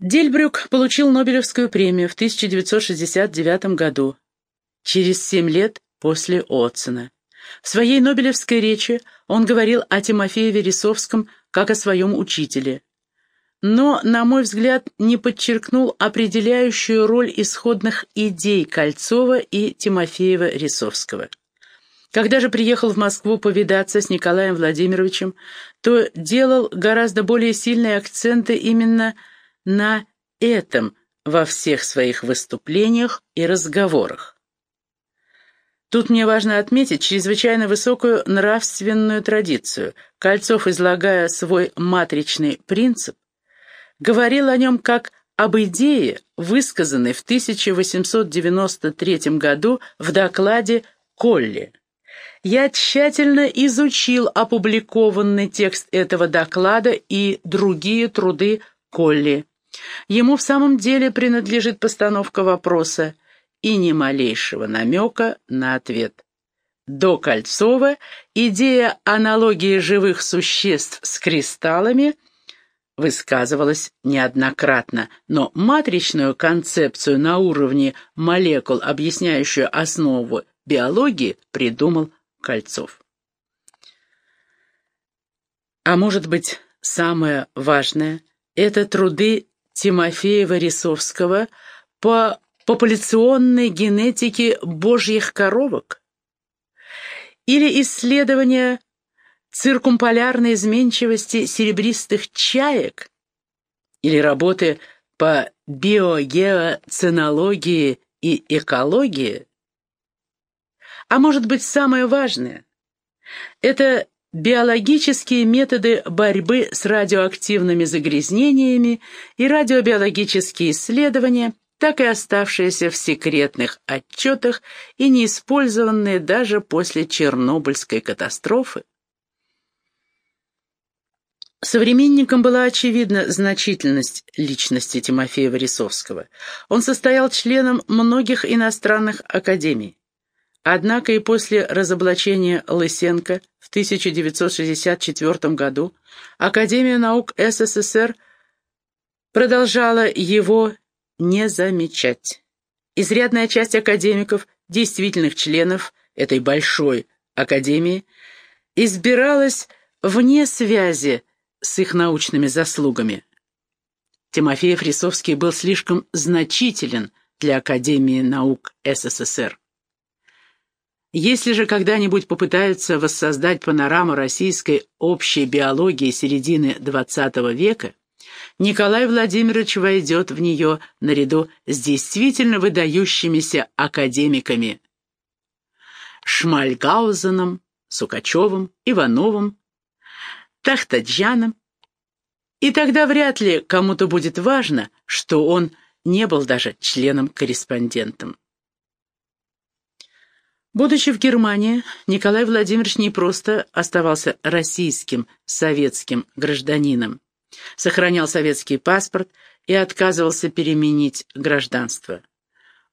Дельбрюк получил Нобелевскую премию в 1969 году, через семь лет после Отсона. В своей Нобелевской речи он говорил о Тимофее Вересовском как о своем учителе. Но, на мой взгляд, не подчеркнул определяющую роль исходных идей Кольцова и Тимофеева-Рисовского. Когда же приехал в Москву повидаться с Николаем Владимировичем, то делал гораздо более сильные акценты именно на этом во всех своих выступлениях и разговорах. Тут мне важно отметить чрезвычайно высокую нравственную традицию. Кольцов, излагая свой матричный принцип, говорил о нем как об идее, высказанной в 1893 году в докладе Колли. Я тщательно изучил опубликованный текст этого доклада и другие труды Колли. Ему в самом деле принадлежит постановка вопроса и ни малейшего намека на ответ. До Кольцова идея аналогии живых существ с кристаллами высказывалась неоднократно, но матричную концепцию на уровне молекул, объясняющую основу биологии, придумал Кольцов. А может быть, самое важное – это труды Тимофеева-Рисовского по популяционной генетики божьих коровок? Или исследования циркумполярной изменчивости серебристых чаек? Или работы по биогеоценологии и экологии? А может быть, самое важное – это биологические методы борьбы с радиоактивными загрязнениями и радиобиологические исследования – так и оставшиеся в секретных отчетах и не использованные даже после Чернобыльской катастрофы. Современникам была очевидна значительность личности Тимофея Варисовского. Он состоял членом многих иностранных академий. Однако и после разоблачения Лысенко в 1964 году Академия наук СССР продолжала его не замечать. Изрядная часть академиков, действительных членов этой большой академии, избиралась вне связи с их научными заслугами. Тимофей Фрисовский был слишком значителен для Академии наук СССР. Если же когда-нибудь попытаются воссоздать панораму российской общей биологии середины XX века, Николай Владимирович войдет в нее наряду с действительно выдающимися академиками Шмальгаузеном, Сукачевым, Ивановым, Тахтаджаном. И тогда вряд ли кому-то будет важно, что он не был даже членом-корреспондентом. Будучи в Германии, Николай Владимирович не просто оставался российским советским гражданином, сохранял советский паспорт и отказывался переменить гражданство.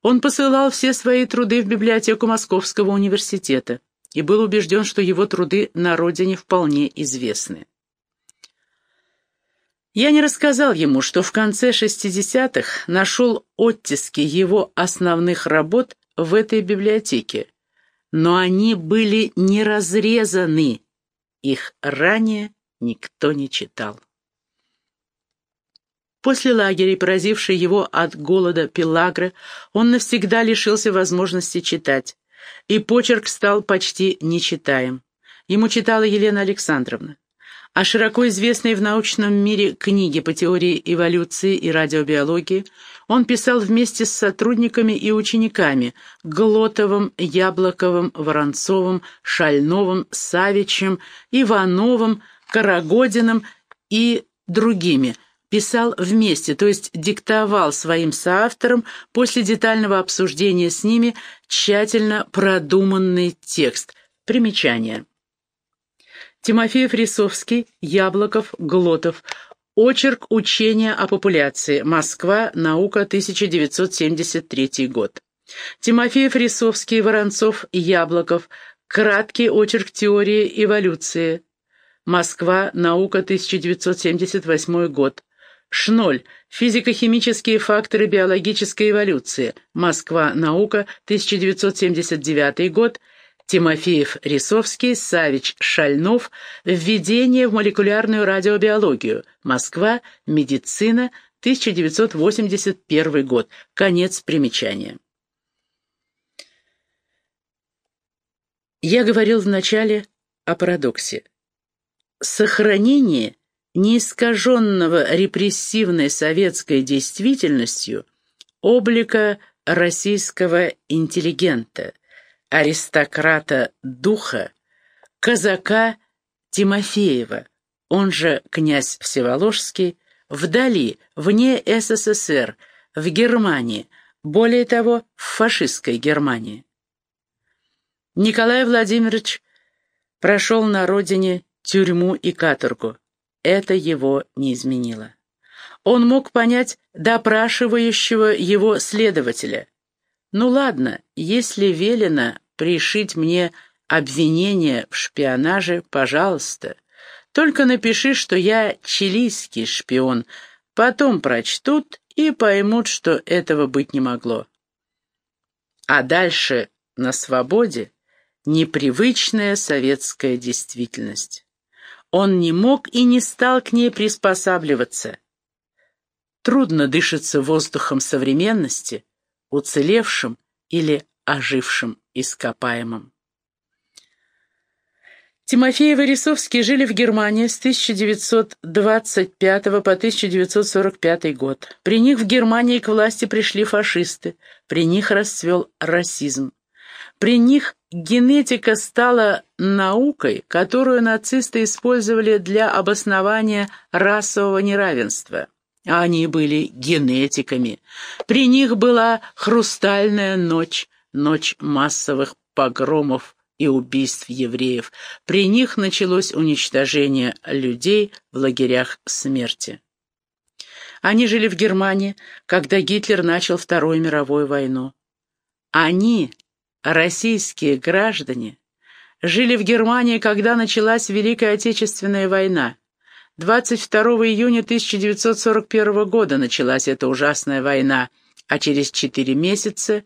Он посылал все свои труды в библиотеку Московского университета и был убежден, что его труды на родине вполне известны. Я не рассказал ему, что в конце 60-х нашел оттиски его основных работ в этой библиотеке, но они были не разрезаны, их ранее никто не читал. После лагеря, поразившей его от голода пелагры, он навсегда лишился возможности читать, и почерк стал почти нечитаем. Ему читала Елена Александровна. А широко известные в научном мире книги по теории эволюции и радиобиологии он писал вместе с сотрудниками и учениками Глотовым, Яблоковым, Воронцовым, Шальновым, Савичем, Ивановым, Карагодиным и другими – писал вместе, то есть диктовал своим соавторам после детального обсуждения с ними тщательно продуманный текст. Примечание. Тимофеев Рисовский, Яблоков, Глотов. Очерк учения о популяции. Москва. Наука. 1973 год. Тимофеев Рисовский, Воронцов, Яблоков. Краткий очерк теории эволюции. Москва. Наука. 1978 год. Шноль. Физико-химические факторы биологической эволюции. Москва. Наука. 1979 год. Тимофеев, Рисовский, Савич, Шальнов. Введение в молекулярную радиобиологию. Москва. Медицина. 1981 год. Конец примечания. Я говорил вначале о парадоксе. Сохранение неискаженного репрессивной советской действительностью облика российского интеллигента, аристократа духа, казака Тимофеева, он же князь Всеволожский, вдали, вне СССР, в Германии, более того, в фашистской Германии. Николай Владимирович прошел на родине тюрьму и каторгу. Это его не изменило. Он мог понять допрашивающего его следователя. Ну ладно, если велено пришить мне обвинение в шпионаже, пожалуйста. Только напиши, что я чилийский шпион. Потом прочтут и поймут, что этого быть не могло. А дальше на свободе непривычная советская действительность. Он не мог и не стал к ней приспосабливаться. Трудно дышится воздухом современности, уцелевшим или ожившим ископаемым. Тимофеев и жили в Германии с 1925 по 1945 год. При них в Германии к власти пришли фашисты, при них расцвел расизм. При них генетика стала наукой, которую нацисты использовали для обоснования расового неравенства. Они были генетиками. При них была хрустальная ночь, ночь массовых погромов и убийств евреев. При них началось уничтожение людей в лагерях смерти. Они жили в Германии, когда Гитлер начал Вторую мировую войну. Они российские граждане жили в Германии, когда началась Великая Отечественная война. 22 июня 1941 года началась эта ужасная война, а через четыре месяца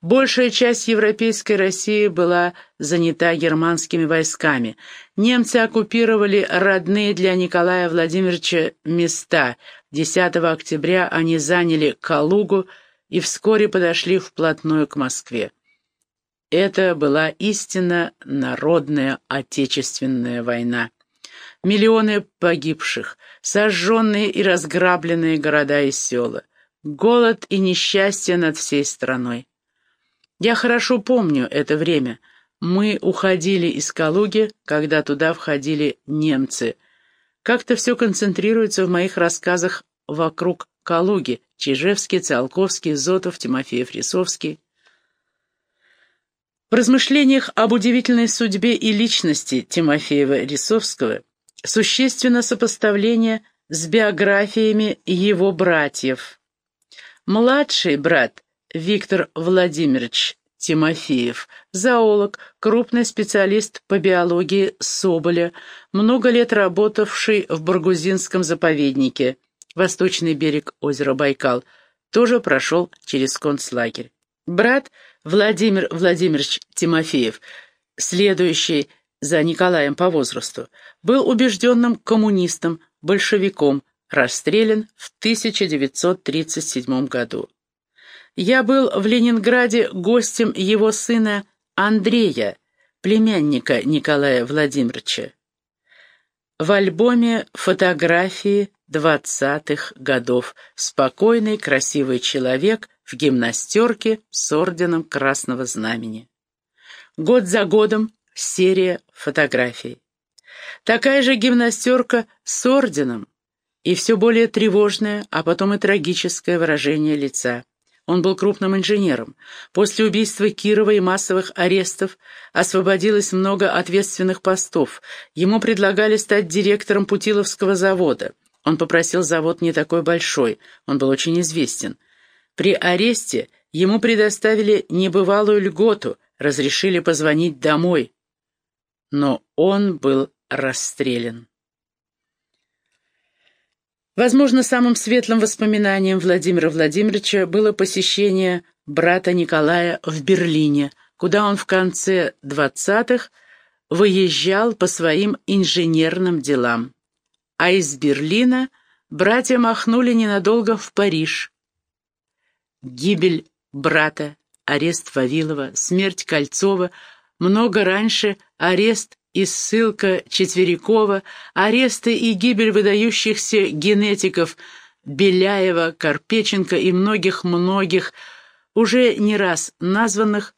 большая часть европейской России была занята германскими войсками. Немцы оккупировали родные для Николая Владимировича места. 10 октября они заняли Калугу и вскоре подошли вплотную к Москве. Это была истинно народная отечественная война. Миллионы погибших, сожженные и разграбленные города и села, голод и несчастье над всей страной. Я хорошо помню это время. Мы уходили из Калуги, когда туда входили немцы. Как-то все концентрируется в моих рассказах вокруг Калуги. Чижевский, Циолковский, Зотов, Тимофеев, Рисовский. В размышлениях об удивительной судьбе и личности Тимофеева-Рисовского существенно сопоставление с биографиями его братьев. Младший брат Виктор Владимирович Тимофеев, зоолог, крупный специалист по биологии Соболя, много лет работавший в Баргузинском заповеднике, восточный берег озера Байкал, тоже прошел через концлагерь. Брат Владимир Владимирович Тимофеев, следующий за Николаем по возрасту, был убежденным коммунистом, большевиком, расстрелян в 1937 году. Я был в Ленинграде гостем его сына Андрея, племянника Николая Владимировича. В альбоме фотографии двадцатых годов. Спокойный, красивый человек в гимнастерке с орденом Красного Знамени. Год за годом серия фотографий. Такая же гимнастерка с орденом и все более тревожное, а потом и трагическое выражение лица. Он был крупным инженером. После убийства Кирова и массовых арестов освободилось много ответственных постов. Ему предлагали стать директором Путиловского завода. Он попросил завод не такой большой, он был очень известен. При аресте ему предоставили небывалую льготу, разрешили позвонить домой. Но он был расстрелян. Возможно, самым светлым воспоминанием Владимира Владимировича было посещение брата Николая в Берлине, куда он в конце 20-х выезжал по своим инженерным делам. А из Берлина братья махнули ненадолго в Париж. Гибель брата, арест Вавилова, смерть Кольцова, много раньше арест и ссылка Четверякова, аресты и гибель выдающихся генетиков Беляева, Карпеченко и многих-многих, уже не раз названных,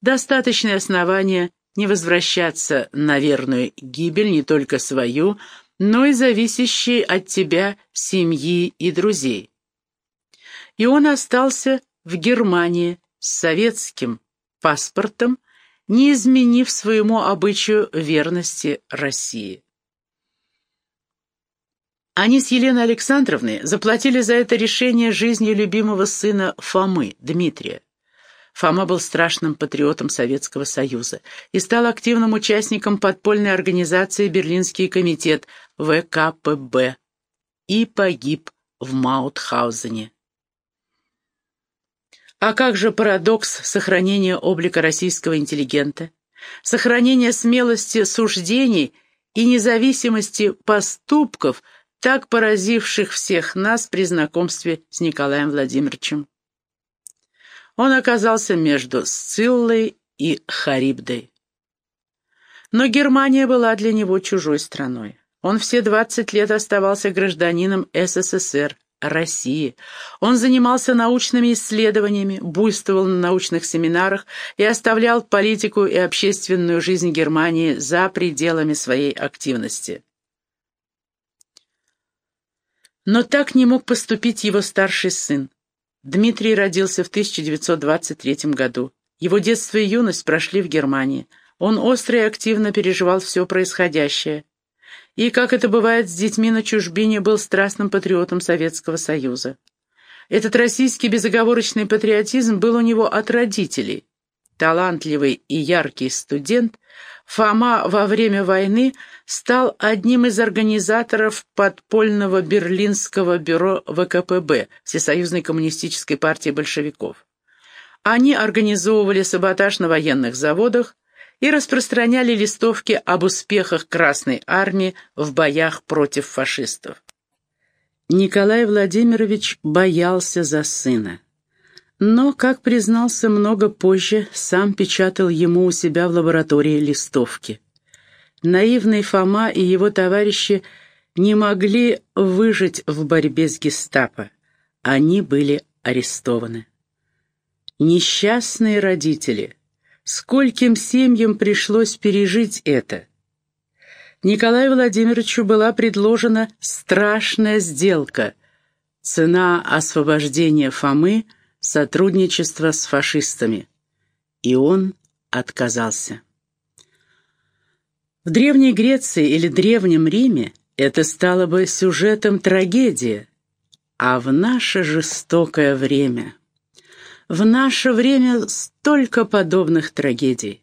достаточное основание не возвращаться на верную гибель не только свою, но и зависящей от тебя семьи и друзей. И он остался в Германии с советским паспортом, не изменив своему обычаю верности России. Они с Еленой Александровной заплатили за это решение жизнью любимого сына Фомы, Дмитрия. Фома был страшным патриотом Советского Союза и стал активным участником подпольной организации «Берлинский комитет» ВКПБ и погиб в Маутхаузене. А как же парадокс сохранения облика российского интеллигента, сохранения смелости суждений и независимости поступков, так поразивших всех нас при знакомстве с Николаем Владимировичем? Он оказался между Сциллой и Харибдой. Но Германия была для него чужой страной. Он все 20 лет оставался гражданином СССР, России. Он занимался научными исследованиями, буйствовал на научных семинарах и оставлял политику и общественную жизнь Германии за пределами своей активности. Но так не мог поступить его старший сын. Дмитрий родился в 1923 году. Его детство и юность прошли в Германии. Он остро и активно переживал все происходящее и, как это бывает с детьми на чужбине, был страстным патриотом Советского Союза. Этот российский безоговорочный патриотизм был у него от родителей. Талантливый и яркий студент, Фома во время войны стал одним из организаторов подпольного берлинского бюро ВКПБ, Всесоюзной коммунистической партии большевиков. Они организовывали саботаж на военных заводах, и распространяли листовки об успехах Красной Армии в боях против фашистов. Николай Владимирович боялся за сына. Но, как признался много позже, сам печатал ему у себя в лаборатории листовки. Наивный Фома и его товарищи не могли выжить в борьбе с гестапо. Они были арестованы. Несчастные родители – Скольким семьям пришлось пережить это? Николаю Владимировичу была предложена страшная сделка. Цена освобождения Фомы — сотрудничество с фашистами. И он отказался. В Древней Греции или Древнем Риме это стало бы сюжетом трагедии, а в наше жестокое время — в наше время столько подобных трагедий.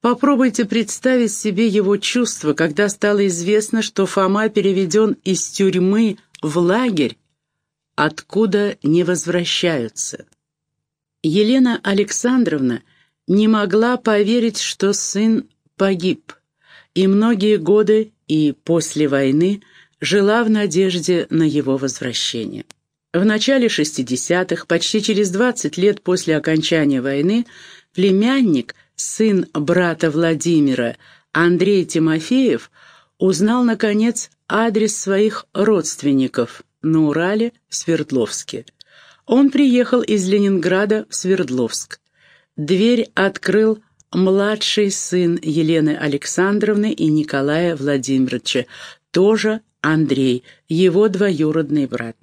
Попробуйте представить себе его чувства, когда стало известно, что Фома переведен из тюрьмы в лагерь, откуда не возвращаются. Елена Александровна не могла поверить, что сын погиб, и многие годы и после войны жила в надежде на его возвращение. В начале 60-х, почти через 20 лет после окончания войны, племянник, сын брата Владимира, Андрей Тимофеев, узнал, наконец, адрес своих родственников на Урале в Свердловске. Он приехал из Ленинграда в Свердловск. Дверь открыл младший сын Елены Александровны и Николая Владимировича, тоже Андрей, его двоюродный брат.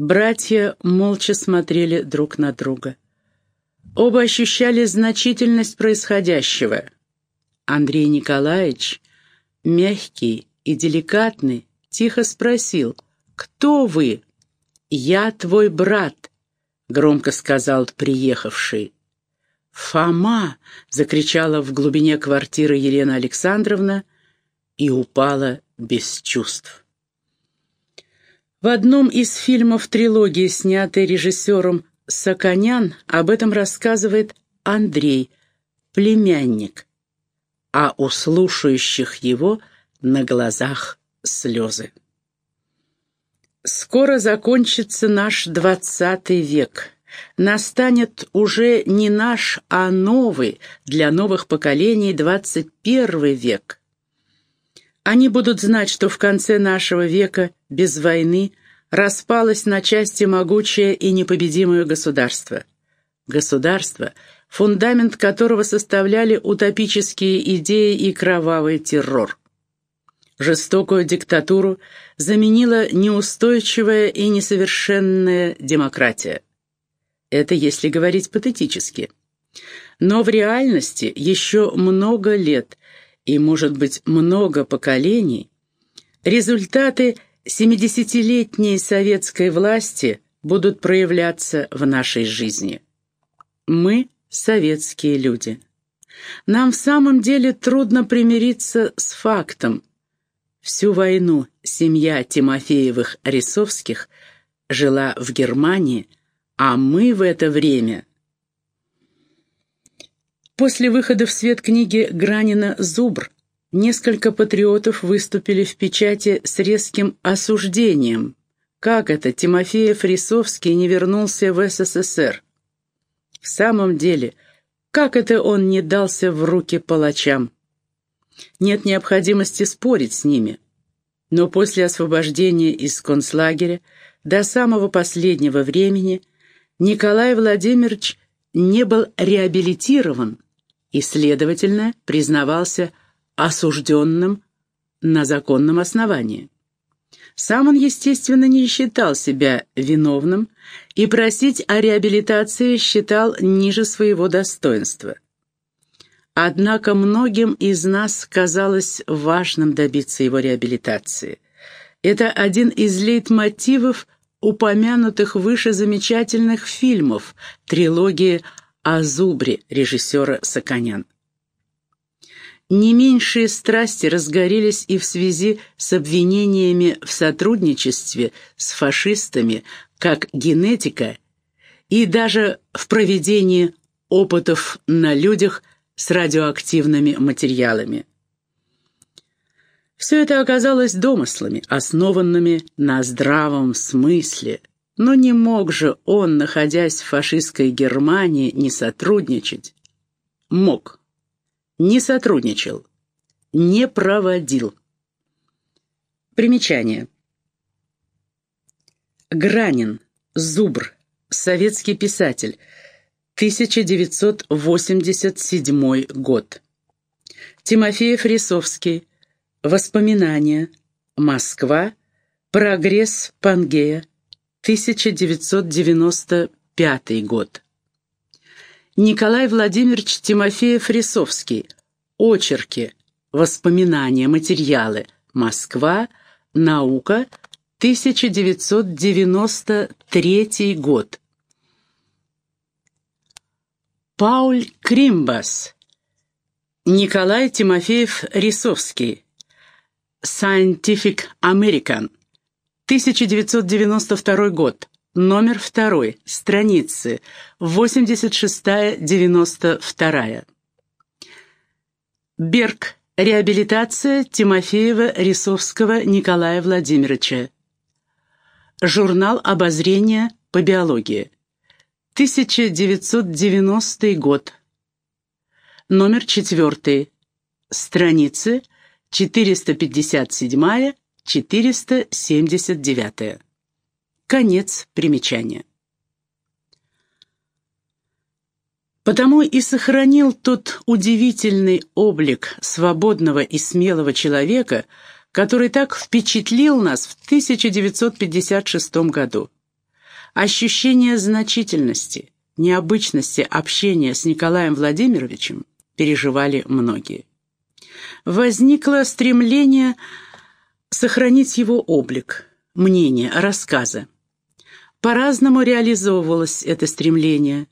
Братья молча смотрели друг на друга. Оба ощущали значительность происходящего. Андрей Николаевич, мягкий и деликатный, тихо спросил, «Кто вы?» «Я твой брат», — громко сказал приехавший. «Фома!» — закричала в глубине квартиры Елена Александровна и упала без чувств. В одном из фильмов трилогии, снятой режиссером Саканян, об этом рассказывает Андрей, племянник, а у слушающих его на глазах слезы. Скоро закончится наш двадцатый век. Настанет уже не наш, а новый, для новых поколений двадцать первый век. Они будут знать, что в конце нашего века, без войны, распалось на части могучее и непобедимое государство. Государство, фундамент которого составляли утопические идеи и кровавый террор. Жестокую диктатуру заменила неустойчивая и несовершенная демократия. Это если говорить патетически. Но в реальности еще много лет и, может быть, много поколений, результаты 70-летней советской власти будут проявляться в нашей жизни. Мы – советские люди. Нам в самом деле трудно примириться с фактом. Всю войну семья Тимофеевых-Рисовских жила в Германии, а мы в это время – После выхода в свет книги Гранина «Зубр» несколько патриотов выступили в печати с резким осуждением. Как это Тимофеев Рисовский не вернулся в СССР? В самом деле, как это он не дался в руки палачам? Нет необходимости спорить с ними. Но после освобождения из концлагеря до самого последнего времени Николай Владимирович не был реабилитирован, и, следовательно, признавался осужденным на законном основании. Сам он, естественно, не считал себя виновным и просить о реабилитации считал ниже своего достоинства. Однако многим из нас казалось важным добиться его реабилитации. Это один из лейтмотивов упомянутых выше замечательных фильмов трилогии о зубре режиссера Саканян. Не меньшие страсти разгорелись и в связи с обвинениями в сотрудничестве с фашистами как генетика и даже в проведении опытов на людях с радиоактивными материалами. Все это оказалось домыслами, основанными на здравом смысле, но не мог же он, находясь в фашистской Германии, не сотрудничать. Мог. Не сотрудничал. Не проводил. Примечание. Гранин. Зубр. Советский писатель. 1987 год. Тимофеев Рисовский. Воспоминания. Москва. Прогресс Пангея. 1995 год. Николай Владимирович Тимофеев-Рисовский. Очерки. Воспоминания, материалы. Москва. Наука. 1993 год. Пауль Кримбас. Николай Тимофеев-Рисовский. Scientific American. 1992 год. Номер второй. Страницы. 86-92. Берг. Реабилитация Тимофеева Рисовского Николая Владимировича. Журнал обозрения по биологии. 1990 год. Номер четвертый. Страницы 457 479. Конец примечания. Потому и сохранил тот удивительный облик свободного и смелого человека, который так впечатлил нас в 1956 году. Ощущение значительности, необычности общения с Николаем Владимировичем переживали многие. Возникло стремление сохранить его облик, мнение, рассказы. По-разному реализовывалось это стремление.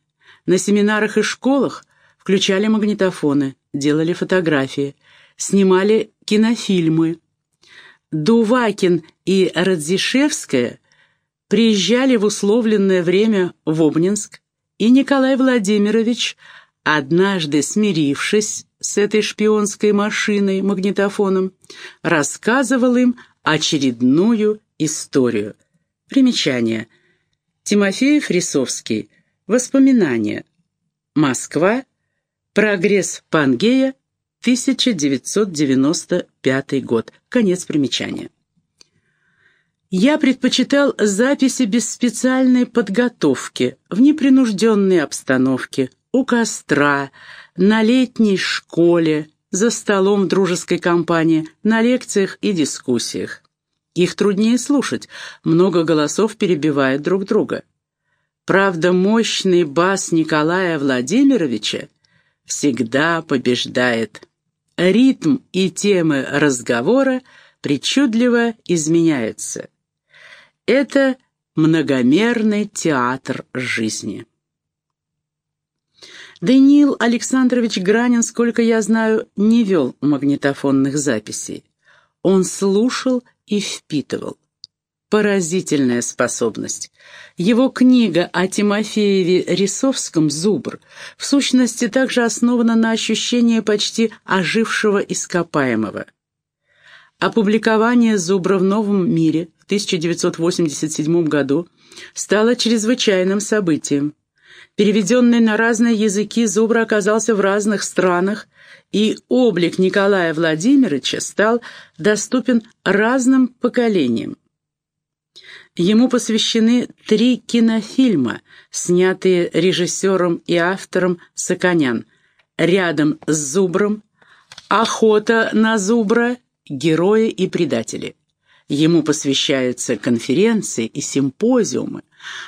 На семинарах и школах включали магнитофоны, делали фотографии, снимали кинофильмы. Дувакин и Радзишевская приезжали в условленное время в Обнинск, и Николай Владимирович, однажды смирившись с этой шпионской машиной, магнитофоном, рассказывал им очередную историю. Примечание. Тимофеев Рисовский. Воспоминания. Москва. Прогресс Пангея. 1995 год. Конец примечания. Я предпочитал записи без специальной подготовки, в непринужденной обстановке, у костра, на летней школе, за столом в дружеской компании, на лекциях и дискуссиях. Их труднее слушать, много голосов перебивает друг друга. Правда, мощный бас Николая Владимировича всегда побеждает. Ритм и темы разговора причудливо изменяются. Это многомерный театр жизни. Даниил Александрович Гранин, сколько я знаю, не вел магнитофонных записей. Он слушал и впитывал. Поразительная способность. Его книга о Тимофееве Рисовском «Зубр» в сущности также основана на ощущении почти ожившего ископаемого. Опубликование «Зубра» в «Новом мире» 1987 году стало чрезвычайным событием. Переведенный на разные языки, Зубр оказался в разных странах, и облик Николая Владимировича стал доступен разным поколениям. Ему посвящены три кинофильма, снятые режиссером и автором Саканян «Рядом с Зубром», «Охота на Зубра», «Герои и предатели». Ему посвящаются конференции и симпозиумы.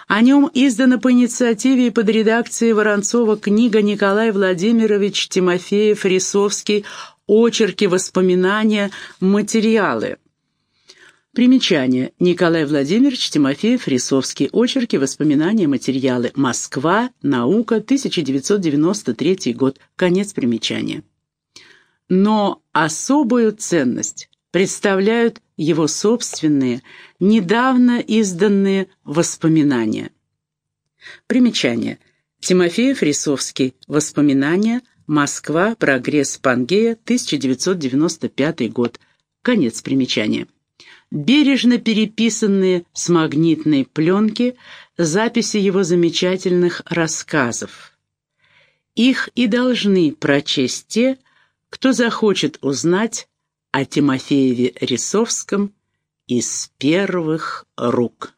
О нем издана по инициативе и под редакцией Воронцова книга Николай Владимирович Тимофеев Рисовский «Очерки, воспоминания, материалы». Примечание. Николай Владимирович Тимофеев Рисовский. Очерки, воспоминания, материалы. Москва. Наука. 1993 год. Конец примечания. Но особую ценность представляют его собственные, недавно изданные воспоминания. Примечание. Тимофеев Рисовский. Воспоминания. Москва. Прогресс Пангея. 1995 год. Конец примечания. Бережно переписанные с магнитной пленки записи его замечательных рассказов. Их и должны прочесть те, кто захочет узнать о Тимофееве Рисовском из первых рук.